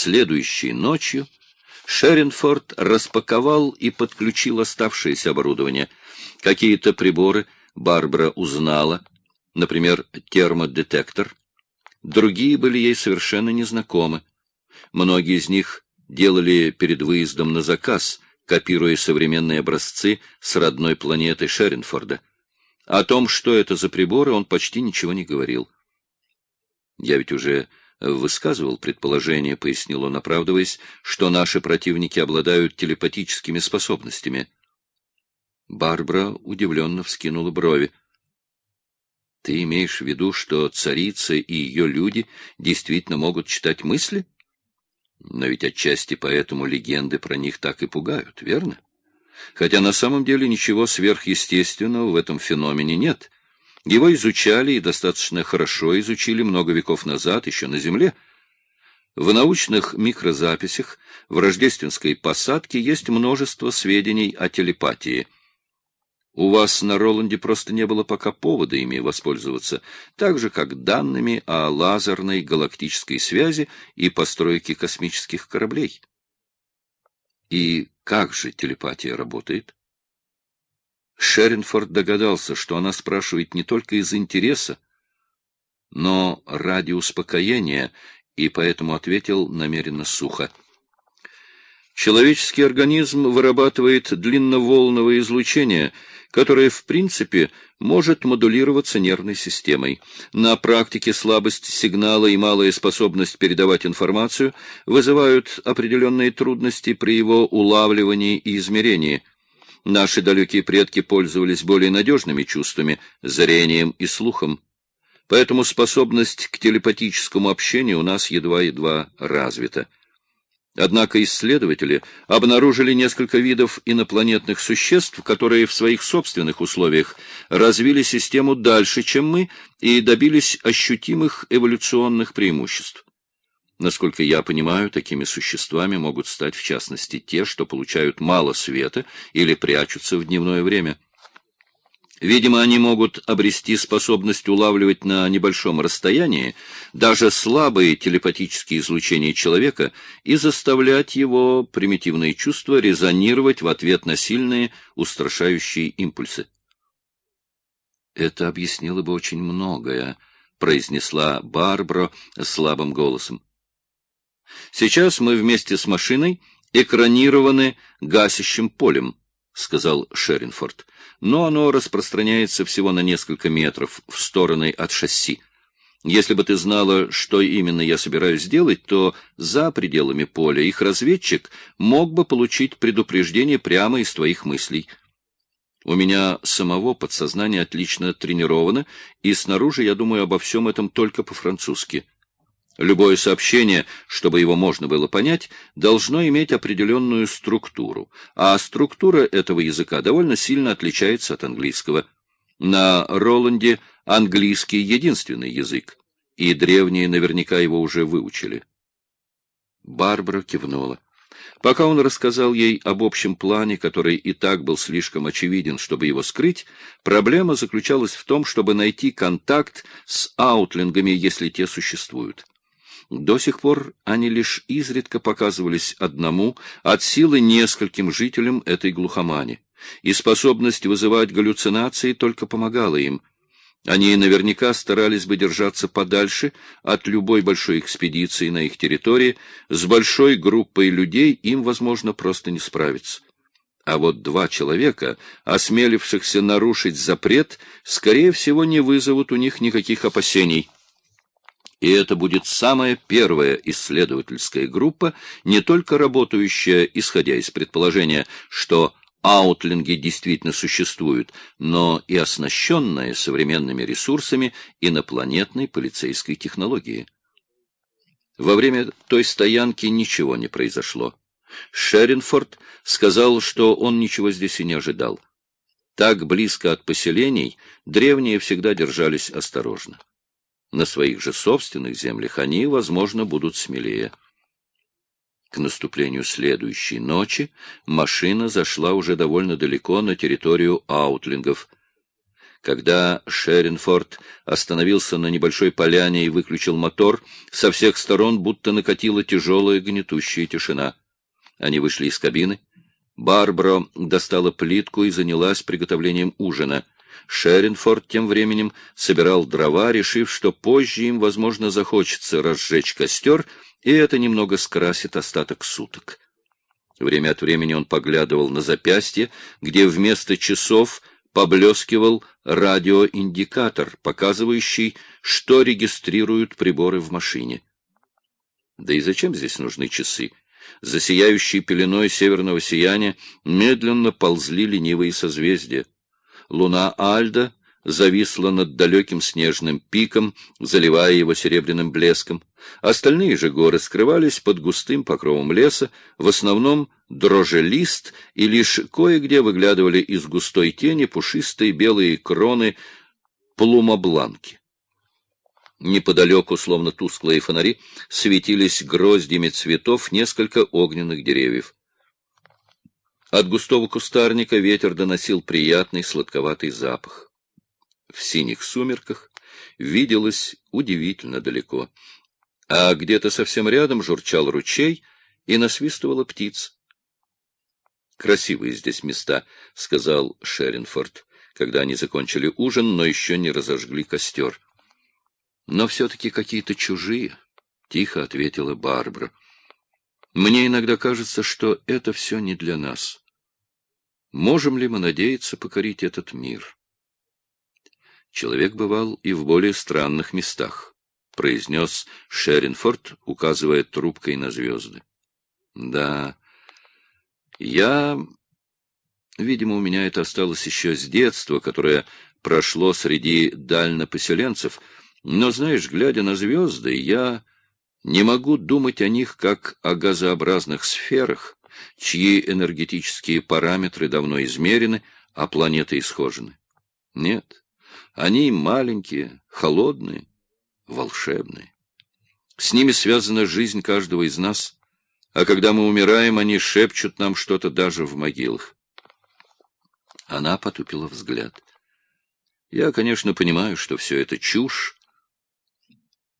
Следующей ночью Шеринфорд распаковал и подключил оставшееся оборудование. Какие-то приборы Барбара узнала, например, термодетектор. Другие были ей совершенно незнакомы. Многие из них делали перед выездом на заказ, копируя современные образцы с родной планеты Шеринфорда. О том, что это за приборы, он почти ничего не говорил. Я ведь уже высказывал предположение, пояснил он, оправдываясь, что наши противники обладают телепатическими способностями. Барбара удивленно вскинула брови. Ты имеешь в виду, что царица и ее люди действительно могут читать мысли? Но ведь отчасти поэтому легенды про них так и пугают, верно? Хотя на самом деле ничего сверхъестественного в этом феномене нет. Его изучали и достаточно хорошо изучили много веков назад, еще на Земле. В научных микрозаписях в рождественской посадке есть множество сведений о телепатии – у вас на Роланде просто не было пока повода ими воспользоваться, так же, как данными о лазерной галактической связи и постройке космических кораблей. И как же телепатия работает? Шеринфорд догадался, что она спрашивает не только из интереса, но ради успокоения, и поэтому ответил намеренно сухо. Человеческий организм вырабатывает длинноволновое излучение — которое, в принципе, может модулироваться нервной системой. На практике слабость сигнала и малая способность передавать информацию вызывают определенные трудности при его улавливании и измерении. Наши далекие предки пользовались более надежными чувствами, зрением и слухом. Поэтому способность к телепатическому общению у нас едва-едва развита. Однако исследователи обнаружили несколько видов инопланетных существ, которые в своих собственных условиях развили систему дальше, чем мы, и добились ощутимых эволюционных преимуществ. Насколько я понимаю, такими существами могут стать в частности те, что получают мало света или прячутся в дневное время. Видимо, они могут обрести способность улавливать на небольшом расстоянии даже слабые телепатические излучения человека и заставлять его примитивные чувства резонировать в ответ на сильные устрашающие импульсы. «Это объяснило бы очень многое», — произнесла Барбара слабым голосом. «Сейчас мы вместе с машиной экранированы гасящим полем», — сказал Шеринфорд но оно распространяется всего на несколько метров в стороны от шасси. Если бы ты знала, что именно я собираюсь сделать, то за пределами поля их разведчик мог бы получить предупреждение прямо из твоих мыслей. У меня самого подсознание отлично тренировано, и снаружи я думаю обо всем этом только по-французски. Любое сообщение, чтобы его можно было понять, должно иметь определенную структуру, а структура этого языка довольно сильно отличается от английского. На Роланде английский единственный язык, и древние наверняка его уже выучили. Барбара кивнула. Пока он рассказал ей об общем плане, который и так был слишком очевиден, чтобы его скрыть, проблема заключалась в том, чтобы найти контакт с аутлингами, если те существуют. До сих пор они лишь изредка показывались одному, от силы нескольким жителям этой глухомани, и способность вызывать галлюцинации только помогала им. Они наверняка старались бы держаться подальше от любой большой экспедиции на их территории, с большой группой людей им, возможно, просто не справиться. А вот два человека, осмелившихся нарушить запрет, скорее всего, не вызовут у них никаких опасений. И это будет самая первая исследовательская группа, не только работающая, исходя из предположения, что аутлинги действительно существуют, но и оснащенная современными ресурсами инопланетной полицейской технологии. Во время той стоянки ничего не произошло. Шеринфорд сказал, что он ничего здесь и не ожидал. Так близко от поселений древние всегда держались осторожно. На своих же собственных землях они, возможно, будут смелее. К наступлению следующей ночи машина зашла уже довольно далеко на территорию аутлингов. Когда Шеренфорд остановился на небольшой поляне и выключил мотор, со всех сторон будто накатила тяжелая гнетущая тишина. Они вышли из кабины. Барбара достала плитку и занялась приготовлением ужина. Шеренфорд тем временем собирал дрова, решив, что позже им, возможно, захочется разжечь костер, и это немного скрасит остаток суток. Время от времени он поглядывал на запястье, где вместо часов поблескивал радиоиндикатор, показывающий, что регистрируют приборы в машине. Да и зачем здесь нужны часы? За сияющей пеленой северного сияния медленно ползли ленивые созвездия. Луна Альда зависла над далеким снежным пиком, заливая его серебряным блеском. Остальные же горы скрывались под густым покровом леса, в основном дрожелист, и лишь кое-где выглядывали из густой тени пушистые белые кроны плумобланки. Неподалеку, словно тусклые фонари, светились гроздями цветов несколько огненных деревьев. От густого кустарника ветер доносил приятный сладковатый запах. В синих сумерках виделось удивительно далеко, а где-то совсем рядом журчал ручей и насвистывала птица. «Красивые здесь места», — сказал Шеринфорд, когда они закончили ужин, но еще не разожгли костер. «Но все-таки какие-то чужие», — тихо ответила Барбара. «Мне иногда кажется, что это все не для нас. Можем ли мы надеяться покорить этот мир?» «Человек бывал и в более странных местах», — произнес Шеринфорд, указывая трубкой на звезды. «Да...» Я... Видимо, у меня это осталось еще с детства, которое прошло среди дальнопоселенцев, но, знаешь, глядя на звезды, я не могу думать о них как о газообразных сферах, чьи энергетические параметры давно измерены, а планеты исхожены. Нет, они маленькие, холодные, волшебные. С ними связана жизнь каждого из нас — а когда мы умираем, они шепчут нам что-то даже в могилах. Она потупила взгляд. Я, конечно, понимаю, что все это чушь.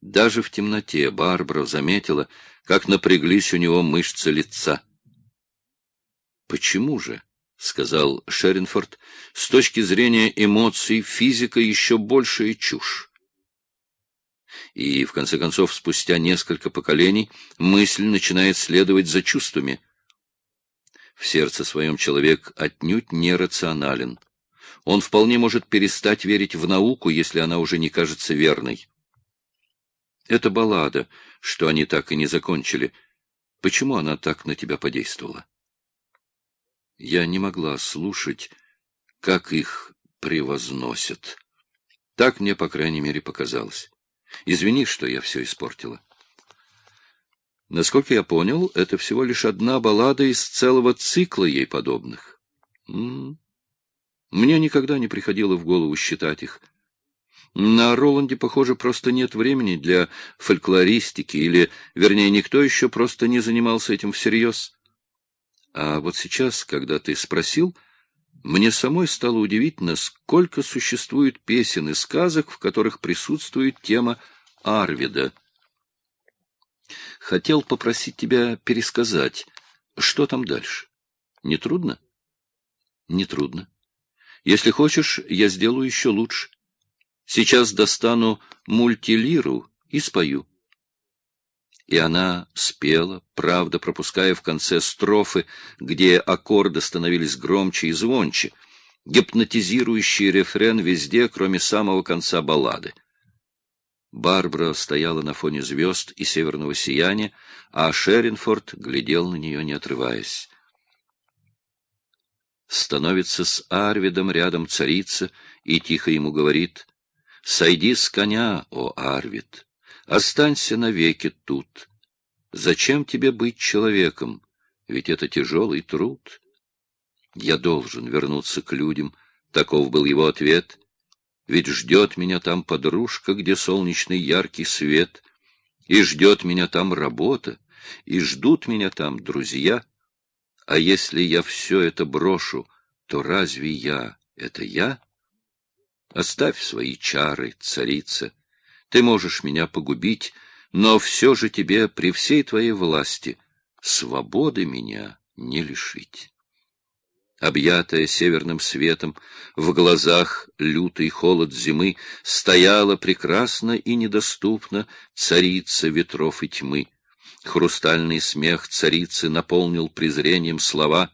Даже в темноте Барбара заметила, как напряглись у него мышцы лица. «Почему же?» — сказал Шеринфорд. «С точки зрения эмоций физика еще большая чушь и, в конце концов, спустя несколько поколений, мысль начинает следовать за чувствами. В сердце своем человек отнюдь не рационален. Он вполне может перестать верить в науку, если она уже не кажется верной. Это баллада, что они так и не закончили. Почему она так на тебя подействовала? Я не могла слушать, как их превозносят. Так мне, по крайней мере, показалось. Извини, что я все испортила. Насколько я понял, это всего лишь одна баллада из целого цикла ей подобных. М -м. Мне никогда не приходило в голову считать их. На Роланде, похоже, просто нет времени для фольклористики, или, вернее, никто еще просто не занимался этим всерьез. А вот сейчас, когда ты спросил, мне самой стало удивительно, сколько существует песен и сказок, в которых присутствует тема Арвида. Хотел попросить тебя пересказать, что там дальше. Не трудно? Не трудно. Если хочешь, я сделаю еще лучше. Сейчас достану мультилиру и спою. И она спела, правда, пропуская в конце строфы, где аккорды становились громче и звонче, гипнотизирующий рефрен везде, кроме самого конца баллады. Барбара стояла на фоне звезд и северного сияния, а Шеринфорд глядел на нее, не отрываясь. Становится с Арвидом рядом царица и тихо ему говорит «Сойди с коня, о Арвид!» Останься навеки тут. Зачем тебе быть человеком? Ведь это тяжелый труд. Я должен вернуться к людям. Таков был его ответ. Ведь ждет меня там подружка, где солнечный яркий свет, и ждет меня там работа, и ждут меня там друзья. А если я все это брошу, то разве я — это я? Оставь свои чары, царица. Ты можешь меня погубить, но все же тебе при всей твоей власти свободы меня не лишить. Объятая северным светом, в глазах лютый холод зимы, стояла прекрасно и недоступно царица ветров и тьмы. Хрустальный смех царицы наполнил презрением слова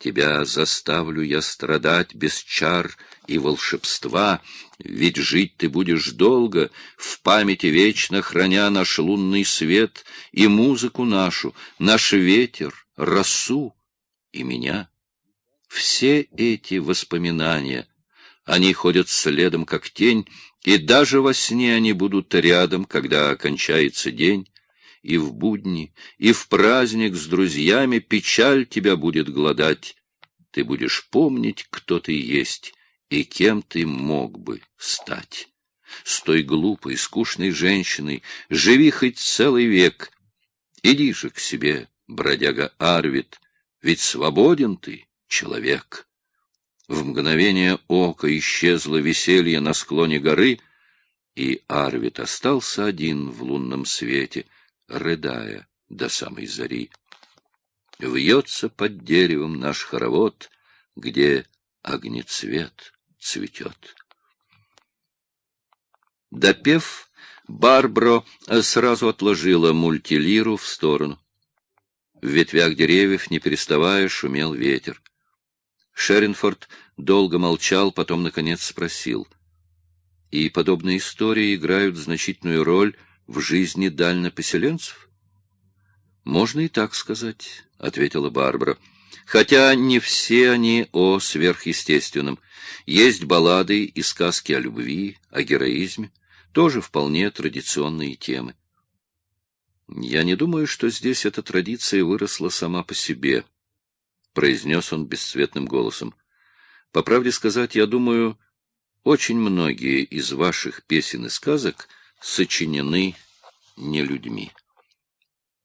«Тебя заставлю я страдать без чар и волшебства, ведь жить ты будешь долго, в памяти вечно храня наш лунный свет и музыку нашу, наш ветер, росу и меня». Все эти воспоминания, они ходят следом, как тень, и даже во сне они будут рядом, когда окончается день, и в будни, и в праздник с друзьями печаль тебя будет гладать. Ты будешь помнить, кто ты есть и кем ты мог бы стать. С той глупой, скучной женщиной живи хоть целый век. Иди же к себе, бродяга Арвид, ведь свободен ты человек. В мгновение ока исчезло веселье на склоне горы, и Арвид остался один в лунном свете, рыдая до самой зари. Вьется под деревом наш хоровод, где огнецвет цветет. Допев, Барбро сразу отложила мультилиру в сторону. В ветвях деревьев, не переставая, шумел ветер. Шеринфорд долго молчал, потом, наконец, спросил. И подобные истории играют значительную роль в жизни дальнопоселенцев? Можно и так сказать, — ответила Барбара. Хотя не все они о сверхъестественном. Есть баллады и сказки о любви, о героизме, тоже вполне традиционные темы. Я не думаю, что здесь эта традиция выросла сама по себе, — произнес он бесцветным голосом. — По правде сказать, я думаю, очень многие из ваших песен и сказок сочинены не людьми.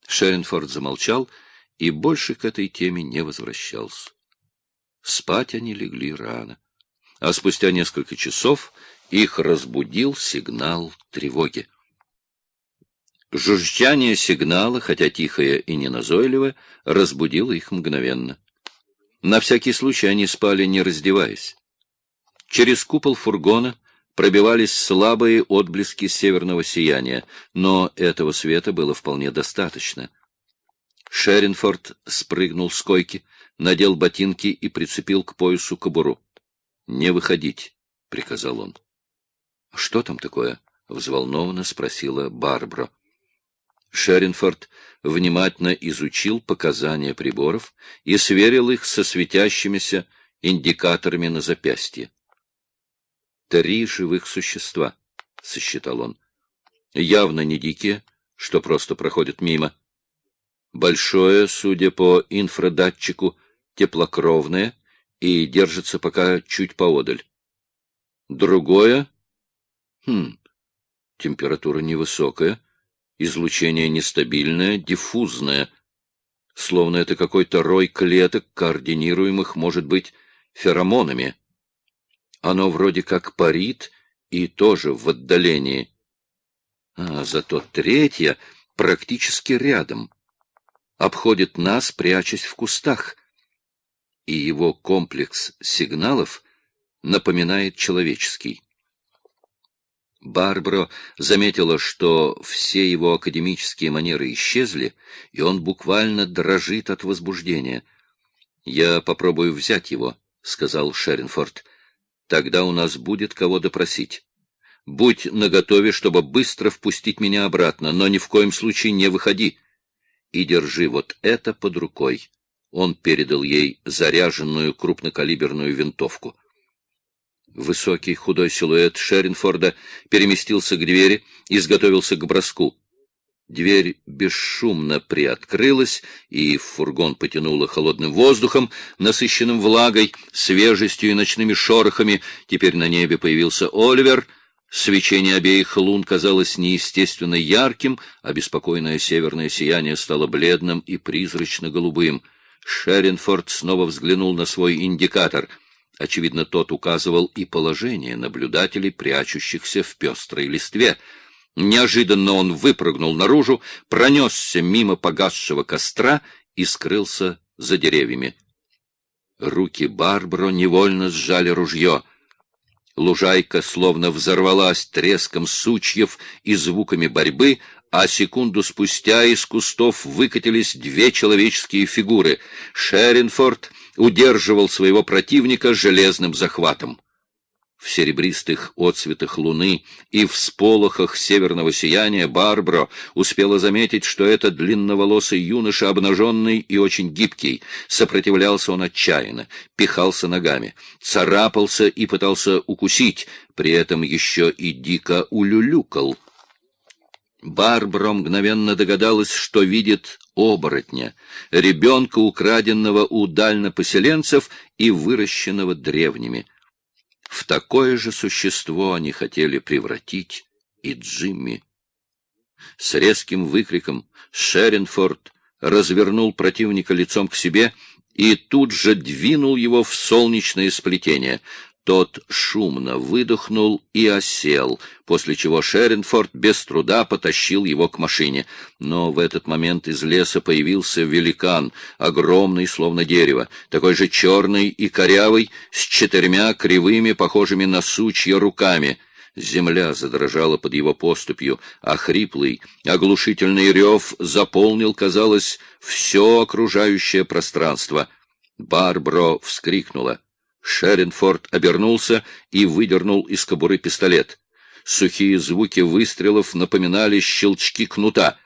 Шеренфорд замолчал и больше к этой теме не возвращался. Спать они легли рано, а спустя несколько часов их разбудил сигнал тревоги. Жужжание сигнала, хотя тихое и неназойливое, разбудило их мгновенно. На всякий случай они спали, не раздеваясь. Через купол фургона пробивались слабые отблески северного сияния, но этого света было вполне достаточно. Шеринфорд спрыгнул с койки, надел ботинки и прицепил к поясу кобуру. — Не выходить, — приказал он. — Что там такое? — взволнованно спросила Барбара. Шеринфорд внимательно изучил показания приборов и сверил их со светящимися индикаторами на запястье. «Три живых существа», — сосчитал он. «Явно не дикие, что просто проходят мимо. Большое, судя по инфрадатчику, теплокровное и держится пока чуть поодаль. Другое... Хм, температура невысокая, излучение нестабильное, диффузное, словно это какой-то рой клеток, координируемых, может быть, феромонами. Оно вроде как парит и тоже в отдалении. А зато третье практически рядом. Обходит нас, прячась в кустах. И его комплекс сигналов напоминает человеческий. Барбаро заметила, что все его академические манеры исчезли, и он буквально дрожит от возбуждения. «Я попробую взять его», — сказал Шеринфорд. «Тогда у нас будет кого допросить. Будь наготове, чтобы быстро впустить меня обратно, но ни в коем случае не выходи. И держи вот это под рукой». Он передал ей заряженную крупнокалиберную винтовку. Высокий худой силуэт Шеринфорда переместился к двери изготовился к броску. Дверь бесшумно приоткрылась, и фургон потянуло холодным воздухом, насыщенным влагой, свежестью и ночными шорохами. Теперь на небе появился Оливер. Свечение обеих лун казалось неестественно ярким, а беспокойное северное сияние стало бледным и призрачно-голубым. Шеринфорд снова взглянул на свой индикатор — Очевидно, тот указывал и положение наблюдателей, прячущихся в пестрой листве. Неожиданно он выпрыгнул наружу, пронесся мимо погасшего костра и скрылся за деревьями. Руки Барбаро невольно сжали ружье. Лужайка словно взорвалась треском сучьев и звуками борьбы, а секунду спустя из кустов выкатились две человеческие фигуры. Шеринфорд удерживал своего противника железным захватом. В серебристых отцветах луны и в сполохах северного сияния Барбро успела заметить, что это длинноволосый юноша, обнаженный и очень гибкий. Сопротивлялся он отчаянно, пихался ногами, царапался и пытался укусить, при этом еще и дико улюлюкал. Барбара мгновенно догадалась, что видит оборотня, ребенка, украденного у дальнопоселенцев и выращенного древними. В такое же существо они хотели превратить и Джимми. С резким выкриком Шеренфорд развернул противника лицом к себе и тут же двинул его в солнечное сплетение. Тот шумно выдохнул и осел, после чего Шеренфорд без труда потащил его к машине. Но в этот момент из леса появился великан, огромный, словно дерево, такой же черный и корявый, с четырьмя кривыми, похожими на сучья, руками. Земля задрожала под его поступью, а хриплый, оглушительный рев заполнил, казалось, все окружающее пространство. Барбро вскрикнула. Шеренфорд обернулся и выдернул из кобуры пистолет. Сухие звуки выстрелов напоминали щелчки кнута.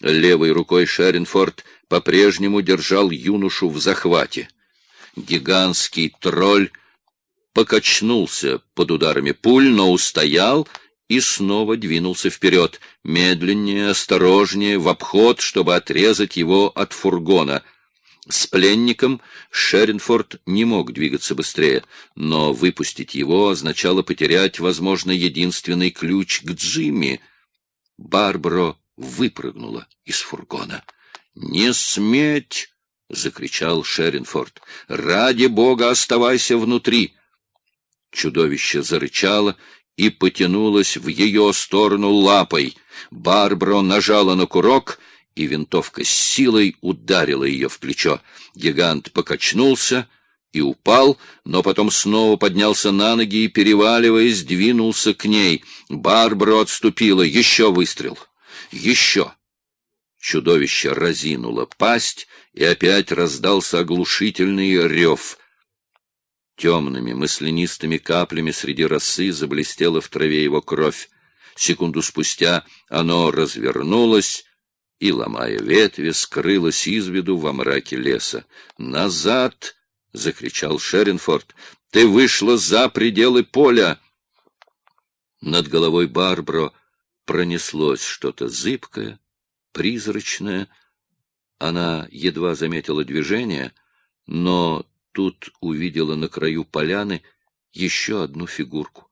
Левой рукой Шеренфорд по-прежнему держал юношу в захвате. Гигантский тролль покачнулся под ударами пуль, но устоял и снова двинулся вперед, медленнее, осторожнее, в обход, чтобы отрезать его от фургона — с пленником Шеренфорд не мог двигаться быстрее, но выпустить его означало потерять, возможно, единственный ключ к Джимми. Барбаро выпрыгнула из фургона. «Не сметь!» — закричал Шеренфорд. «Ради бога, оставайся внутри!» Чудовище зарычало и потянулось в ее сторону лапой. Барбаро нажала на курок — и винтовка с силой ударила ее в плечо. Гигант покачнулся и упал, но потом снова поднялся на ноги и, переваливаясь, двинулся к ней. Барбара отступила. Еще выстрел. Еще. Чудовище разинуло пасть, и опять раздался оглушительный рев. Темными мысленистыми каплями среди росы заблестела в траве его кровь. Секунду спустя оно развернулось и, ломая ветви, скрылась из виду во мраке леса. «Назад!» — закричал Шеренфорд. «Ты вышла за пределы поля!» Над головой Барбро пронеслось что-то зыбкое, призрачное. Она едва заметила движение, но тут увидела на краю поляны еще одну фигурку.